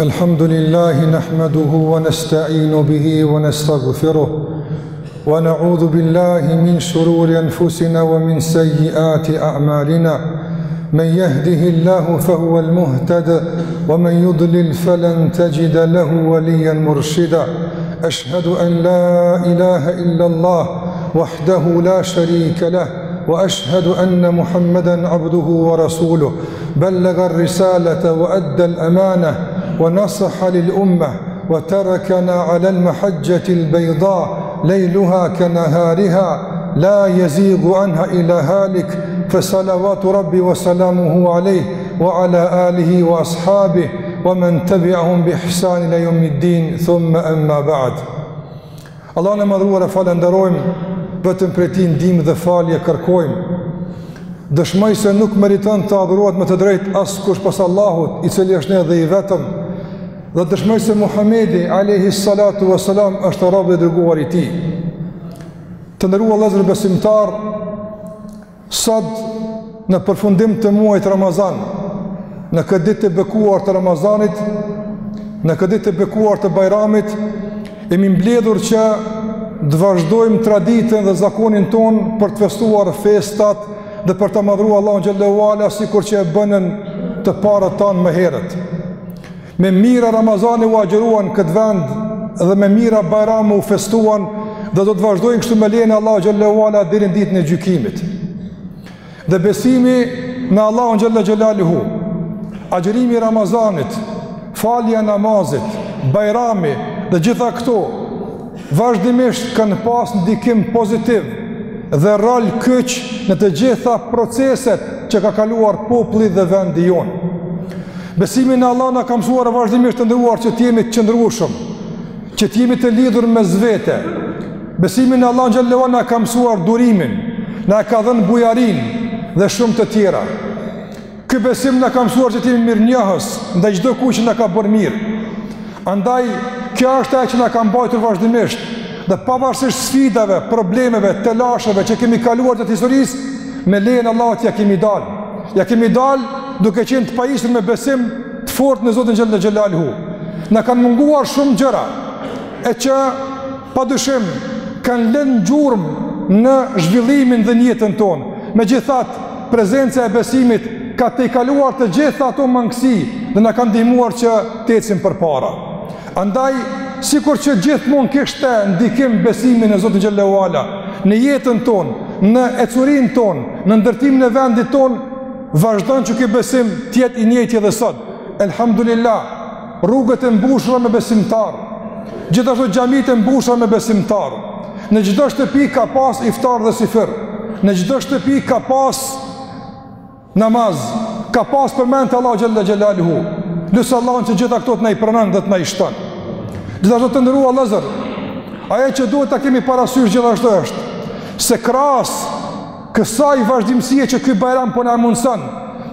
الحمد لله نحمده ونستعين به ونستغفره ونعوذ بالله من شرور أنفسنا ومن سيئات أعمالنا من يهده الله فهو المهتد ومن يضلل فلن تجد له وليا مرشدا أشهد أن لا إله إلا الله وحده لا شريك له وأشهد أن محمدا عبده ورسوله بلغ الرسالة وأدى الأمانة ونصح للأمة وتركنا على المحجة البيضاء ليلها كنهارها لا يزيغ عنها إلى هالك فصلوات ربي وسلامه عليه وعلى آله وأصحابه ومن تبعهم بإحسان إلى يوم الدين ثم أما بعد Allahun e madhëruar e falenderojmë, vetëm prej tij ndihmë dhe falje kërkojmë. Dëshmoj se nuk meriton të adhurohet me të drejtë askush pos Allahut, i cili është një dhe i vetëm. Dhe dëshmoj se Muhamedi alayhi salatu vesselam është rob e i dërguar i tij. Të nderuar vëllezër besimtarë, Sot, në përfundim të muajit Ramazan, në këtë ditë të bekuar të Ramazanit, në këtë ditë të bekuar të Bajramit, jemi mbledhur që të vazhdojmë traditën dhe zakonin tonë për të festuar festat dhe për ta madhëruar Allahun xhelle ve ala sikur që e bënë të parët tanë më herët. Me mijëra Ramazane u agjëruan në këtë vend dhe me mijëra Bajrame u festuan dhe do të vazhdojnë kështu me lejen e Allahut xhelle ve ala deri në ditën e gjykimit. Dhe besimi në Allahun xhelle xhelaluhu, agjërimi i Ramazanit, falja e namazit, Bajrami dhe gjitha këto, vazhdimisht kanë pas ndikim pozitiv dhe rol kyç në të gjitha proceset që ka kaluar populli dhe vendi jonë. Besimi në Allah na ka mësuar vazhdimisht të nderuar që të jemi të qëndrueshëm, që të jemi të lidhur mes vete. Besimi në Allahun xhelle ve ala na e ka mësuar durimin, na e ka dhënë bujarinë dhe shumë të tjera. Ky besim na ka mësuar që të jemi mirënjohës ndaj çdokujt që na ka bërë mirë. Andaj kjo është ajo që na ka mbajtur vazhdimisht dhe pavarësisht sfidave, problemeve, telasheve që kemi kaluar gjatë historisë, me lejen e Allahut ia kemi dalë. Ia kemi dalë duke qenë të pajisur me besim të fortë në Zotin xhelle xhelaluhu. Na kanë munguar shumë gjëra e që padyshim kanë lënë gjurmë në zhvillimin dhe në jetën tonë. Megjithatë, prezenca e besimit ka tejkaluar të gjitha ato mangësi dhe na ka ndihmuar që të ecim përpara. Andaj, sikur që gjithmonë kishte ndikim besimi në Zotin xhelle ve ala, në jetën tonë, në ecurinë tonë, në ndërtimin e vendit tonë, vazhdon që ky besim të jetë i njëjti edhe sot. Elhamdulillah. rrugët e mbushura me besimtarë, gjithashtu xhamitë e mbushura me besimtarë. Në çdo shtëpi ka pas iftar dhe syfyr. Në çdo shtëpi ka pas namaz, ka pas përmendje të Allahut xhelle xhelaluhu. Lus Allahun që gjitha këto të na i pranojë dhe të na i shtojë. Gjithashtu të nderuar vëllezër, ajo që duhet ta kemi parasysh gjithashtu është, se krahas Kësaj vazhdimësie që ky bajram po na e mundëson,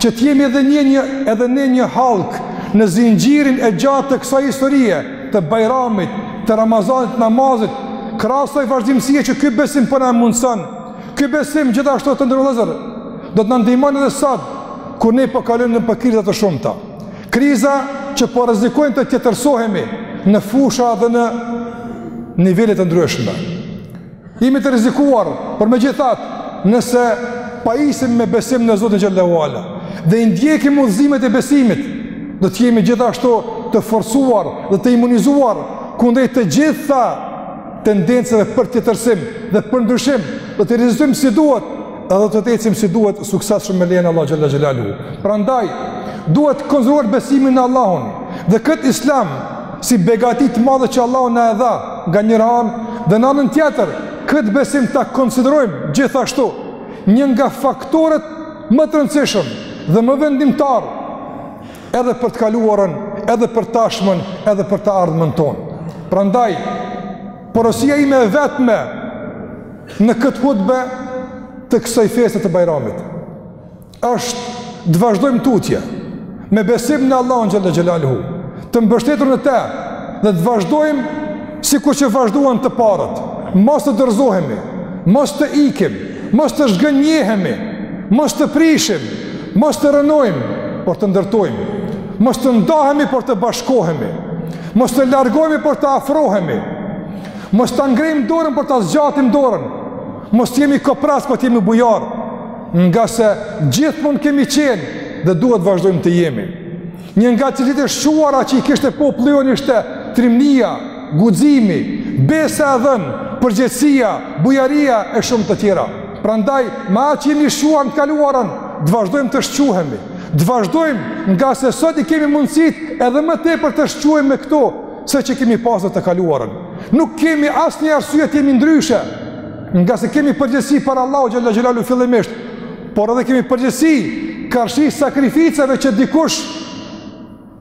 që të jemi edhe një, një edhe ne një hallkë në zinxhirin e gjatë të kësaj historie të bajramit, të Ramazanit, namazit, kësaj vazhdimësie që ky besim po na e mundëson. Ky besim gjithashtu të nderuar vëllezër do të na ndihmon edhe sot kur ne po kalojmë nëpër kriza të shumta. Kriza që po rrezikojnë të tjetërsohemi në fusha dhe në nivele të ndryshme. Jemi të rrezikuar, por megjithatë, nëse pajisemi me besim në Zotin xhel-le ue ala dhe i ndjekim udhëzimet e besimit, do të jemi gjithashtu të forcuar dhe të imunizuar kundrejt të gjitha tendencave për tjetërsim dhe për ndryshim, do t'i rezistojmë si duhet Edhe do të ecim si duhet suksesshëm me lejen e Allahut xhel-le xhelaluhu. Prandaj, duhet ta konsiderojmë besimin në Allahun dhe këtë islam si begati të madhe që Allahu na e dha nga njëra anë dhe në anën tjetër këtë besim ta konsiderojmë gjithashtu një nga faktorët më të rëndësishëm dhe më vendimtarë edhe për të kaluarën, edhe për tashmen, edhe për të ardhmen tonë. Prandaj, porosia ime e vetme Në këtë hutbe të kësaj feste të Bajramit është të vazhdojmë tutje me besim në Allahun xhel-le xhelaluhu, të mbështetur në të dhe të vazhdojmë sikur që vazhduan të parët. Mos të dorëzohemi, mos të ikim, mos të zhgënjehemi, mos të prishim, mos të rënojmë, por të ndërtojmë. Mos të ndahemi, por të bashkohemi. Mos të largohemi, por të afrohemi. Mos ta ngrejmë dorën por ta zgjatim dorën. Mos të jemi koprracë, po të jemi bujarë. Ngase gjithmonë kemi qenë dhe duhet të vazhdojmë të jemi. Një nga cilësitë e shquara që i kishte populli jonë ishte trimëria, guximi, besa e dhënë, përgjegjësia, bujaria e shumë të tjera. Prandaj, me atë që jemi shquar në të kaluarën, të vazhdojmë të shquhemi. Të vazhdojmë ngase sot i kemi mundësitë edhe më tepër të shquhemi me këto, se që kemi pasur në të kaluarën. Nuk kemi asnjë arsye të jemi ndryshe, ngase kemi përgjegjësi para Allahut xhel-le xhelaluhu fillimisht, por edhe kemi përgjegjësi karshi sakrificave që dikush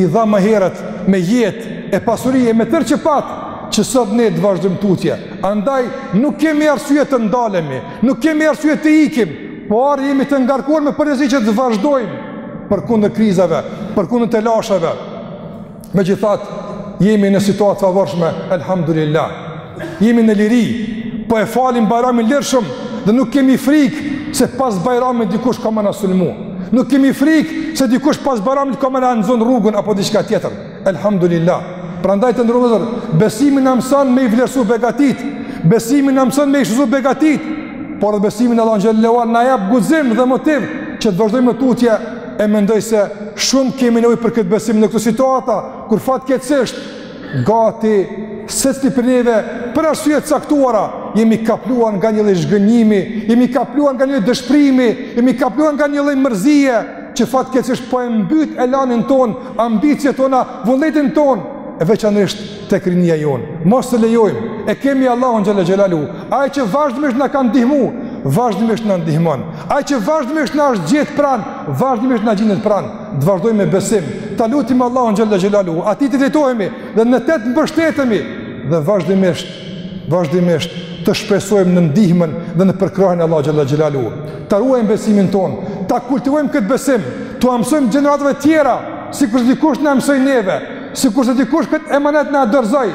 i dha më herët me jetë e pasuri e me tërë që pat, që sot ne të vazhdojmë tutje. Andaj, nuk kemi arsye të ndalemi, nuk kemi arsye të ikim, por jemi të ngarkuar me përgjegjësi që të vazhdojmë përkundër krizave, përkundër telasheve. Megjithatë, jemi në situatë të favorshme, elhamdulillah. Jemi në liri, po e falim Bajramin lirshëm dhe nuk kemi frikë se pas Bajramit dikush ka me na sulmu. Nuk kemi frikë se dikush pas Bajramit ka me na nxon rrugën apo diçka tjetër. Elhamdulillah. Prandaj të nderuar vëllezër, besimi na mëson me i vlerësu begatitë, besimi na mëson me i shfrytëzu begatitë, por dhe besimi në Allah xhelle xhelaluhu na jep guxim dhe motiv që të vazhdojmë tutje e mendoj se shumë kemi nevojë për këtë besim në këto situata, kur fatkeqësisht gati secili prej neve për arsye të caktuara jemi kapluar nga një lloj zhgënjimi, jemi kapluar nga një lloj dëshpërimi, jemi kapluar nga një lloj mërzie që fatkeqësisht po e mbyt elanin tonë, ambiciet tona, vullnetin tonë, e veçanërisht tek rinia jonë. Mos të lejojmë. E kemi Allahun xhelle xhelaluhu. Ai që vazhdimisht na ka ndihmu, vazhdimisht na ndihmon. Ai që vazhdimisht na është gjetë pranë, vazhdimisht na gjindet pranë. Të vazhdojmë me besim. Ta lutim Allahun xhelle xhelaluhu. Atij t'i drejtohemi dhe në të mbështetemi dhe vazhdimisht vazhdimisht të shpresojmë në ndihmën dhe në përkrahjen e Allahut xhelle xhelaluhu. Ta ruajmë besimin tonë, ta kultivojmë këtë besim, t'ua mësojmë gjeneratave tjera, sikurse dikush na e mësoi neve, Sikurse dikush këtë emanet na e dorëzoi,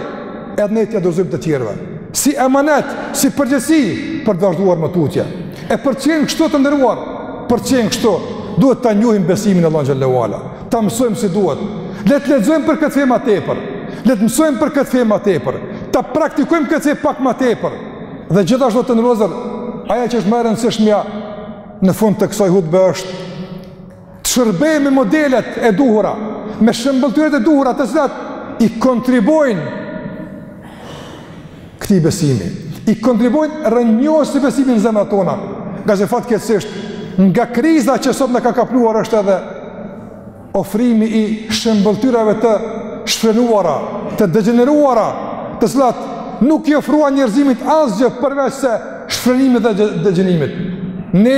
edhe ne t'ia dorëzojmë të tjerëve. Si emanet, si përgjegjësi, për të vazhduar më tutje. E për të qenë kështu të nderuar, për të qenë kështu, duhet ta njohim besimin në Allahun xhelle ue ala, ta mësojmë si duhet, le të lexojmë për këtë fe ma tepër, le të mësojmë për këtë fe ma tepër, ta praktikojmë këtë fe pak ma tepër, dhe gjithashtu të nderuar vëllezër, ajo që është më e rëndësishmja në fund të kësaj hutbe është të shërbehemi me modelet e duhura, me shembëlltyrat e duhura të cilat i kontribuojnë këtij besimi, i kontribuojnë rrënjosjes së besimit në zemrat tona, ngase fatkeqësisht, nga kriza që sot na ka kapluar është edhe ofrimi i shembëlltyrave të shfrenuara, të degeneruara, të cilat nuk i ofruan njerëzimit asgjë përveçse shfrenimit dhe degjenerimit. Ne,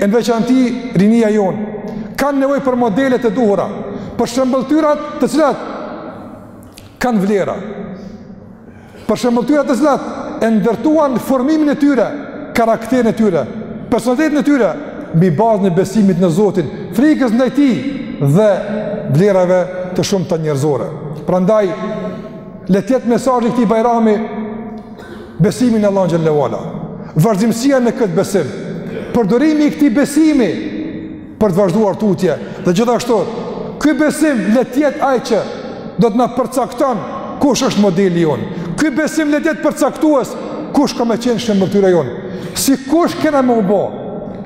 e në veçanti, rinia jonë, kanë nevojë për modelet e duhura, për shembëlltyrat të cilat kanë vlera, për shembëlltyrat të cilat e ndërtuan formimin e tyre, karakterin e tyre, personalitetin e tyre, mbi bazën e besimit në Zotin, frikës ndaj Tij dhe vlerave të shumta njerëzore. Prandaj le të jetë mesazhi i këtij Bajrami Besimi në Allahun xhelle ue ala. Vazhdimësia në këtë besim. Përdorimi i këtij besimi për të vazhduar tutje. Dhe gjithashtu, ky besim le të jetë ai që do të na përcakton kush është modeli jonë. Ky besim le të jetë përcaktues kush ka me qenë shembëlltyra jonë. Si kush kena me u bo.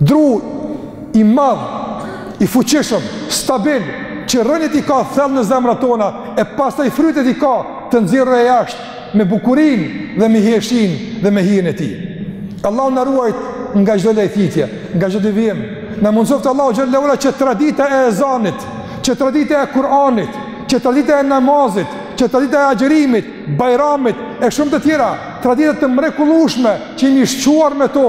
Dru i madh, i fuqishëm, stabil, që rrënjët i ka thellë në zemrat tona e pastaj frytet i ka të nxjerrura jashtë me bukurinë dhe me hijeshinë dhe me hijen e tij. Allahu na ruajt nga çdo lajthitje, nga çdo devijim. Na mundësoftë Allahu xhelle ue ala që tradita e ezanit, që tradita e Kur'anit, që tradita e namazit, që tradita e agjërimit, Bajramit e shumë të tjera, tradita të mrekullueshme që jemi shquar me to,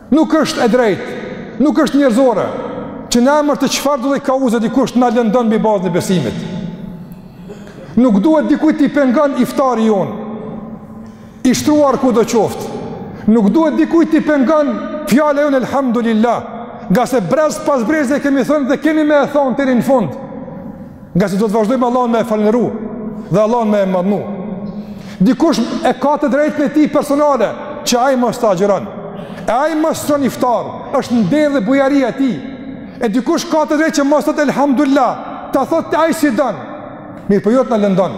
Nuk është e drejtë, nuk është njerëzore që në emër të çfarëdo kauze dikush na lëndon mbi bazë të besimit. Nuk duhet dikujt t'i pengon iftari jonë i shtruar kudo qoftë. Nuk duhet dikujt t'i pengon fjala jonë elhamdulillah. Ngase brez pas brezi e kemi thënë dhe kemi me e thonë deri në fund. Ngase do të vazhdojmë Allahun me e falënderu dhe Allahun me e madhnu. Dikush e ka të drejtën e tij personale, që ai mos të agjëron. E ai mos të shtron iftar, është nderi dhe bujaria e tij. E dikush ka të drejtë që mos të thotë elhamdulillah, ta thotë ai si don. Mirëpo jo të na lëndon,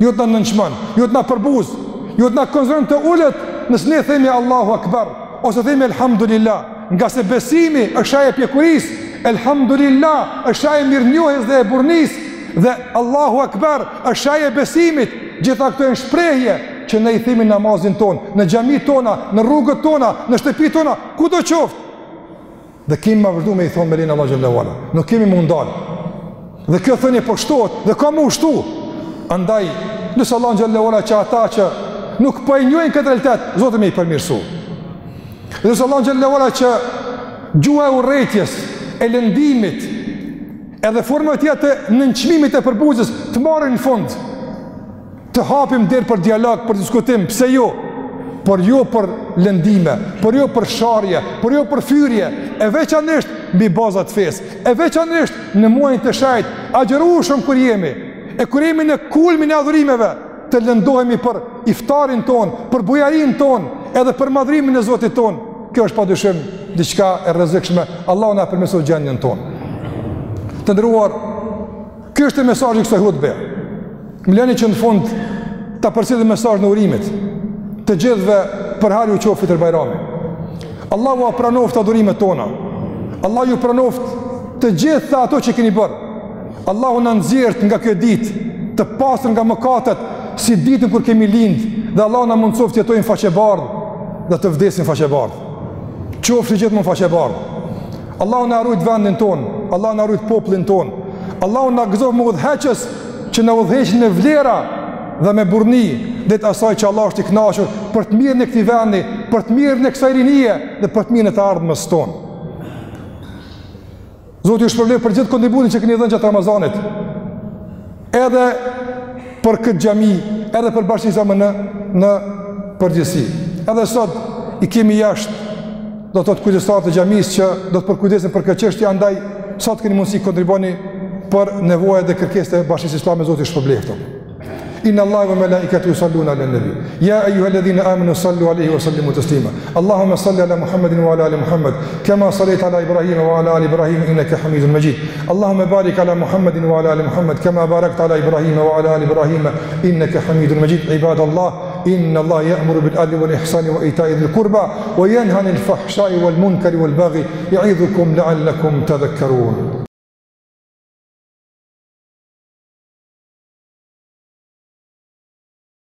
jo të na nënçmon, jo të na përbuzë, jo të na konsideron të ulët, nëse ne themi Allahu Akbar. Ose themi elhamdulillah, ngase besimi është shenjë e pjekurisë, elhamdulillah është shenjë e mirënjohjes dhe e burrnisë, dhe Allahu Akbar është shenjë e besimit, gjitha këto janë shprehje që ne i themi në namazin tonë, në xhamitë tona, në rrugët tona, në shtëpitë tona, kudo qoftë. Dhe kemi me vazhdu me i thonë me lejen e Allahut xhelle ue ala. Nuk kemi m'u ndalë. Dhe kjo thënie po shtohet dhe ka m'u shtu. Andaj, lusim Allahun xhelle ue ala që ata që nuk po e njojnë këtë realitet, Zoti me i përmirësu. Dhe lusim Allahun xhelle ue ala që gjuha e urrejtjes, e lëndimit, edhe format e tjera të nënçmimit e përbuzjes, të marrin fund. Të hapim derë për dialog, për diskutim, pse jo? Por jo për lëndime, por jo për sharje, por jo për fyerje, e veçanërisht mbi baza të fesë, e veçanërisht në muajin e shenjtë, agjërueshëm kur jemi, e kur jemi në kulmin e adhurimeve, të lëndohemi për iftarin tonë, për bujarinë tonë, edhe për madhrimin e Zotit tonë. Kjo është pa dyshim diçka e rrezikshme. Allahu na përmirësoftë gjendjen tonë. Të nderuar, Ky është mesazhi i kësaj hutbeje. Më lejoni që në fund ta përcjell mesazhin e urimit, të gjithëve për hajr u qoftë Bajrami. Allahu na i pranoftë adurimet tona. Allahu ju pranoftë të gjitha ato që keni bërë. Allahu na nxjerrtë nga kjo ditë, të pastër nga mëkatet, si ditën kur kemi lindë, dhe Allahu na mundësoftë të jetojmë faqebardhë, dhe të vdesim faqebardhë. Qofshi gjithmonë faqebardhë. Allahu na rujt vendin ton, Allahu na rujt popullin ton. Allahu na gëzof me udhëheqës që na udhëheqin me vlera dhe me burrni, drejt asaj që Allah është i kënaqur për të mirën e këtij vendi, për të mirën e kësaj rinie dhe për të mirën e të ardhmës ton. Zoti ju shpërbleftë për gjithë kontributin që keni dhënë gjatë Ramazanit. edhe për këtë xhami, edhe për bashkësinë islame në përgjithësi. Edhe sot i kemi jashtë do të thotë kujdestarët e xhamisë që do të përkujdesen për këtë çështje, andaj sot keni mundësi të kontribuoni për nevojat dhe kërkesat e bashkisë islame Zoti ju shpërbleftë. Inna Allaha wa malaikatahu yusalluna ala nabi. Ya ayyuhalladhina amanu sallu alayhi wa sallimu taslima. Allahumma salli ala Muhammadin wa ala ali Muhammad, kama sallaita ala Ibrahim wa ala ali Ibrahim innaka Hamidum Majid. اللهم بارك على محمد وعلى آل محمد كما باركت على إبراهيم وعلى آل إبراهيم إنك حميد مجيد عباد الله إن الله يأمر بالعدل والإحسان وإيتاء ذي القربى وينهى عن الفحشاء والمنكر والبغي يعظكم لعلكم تذكرون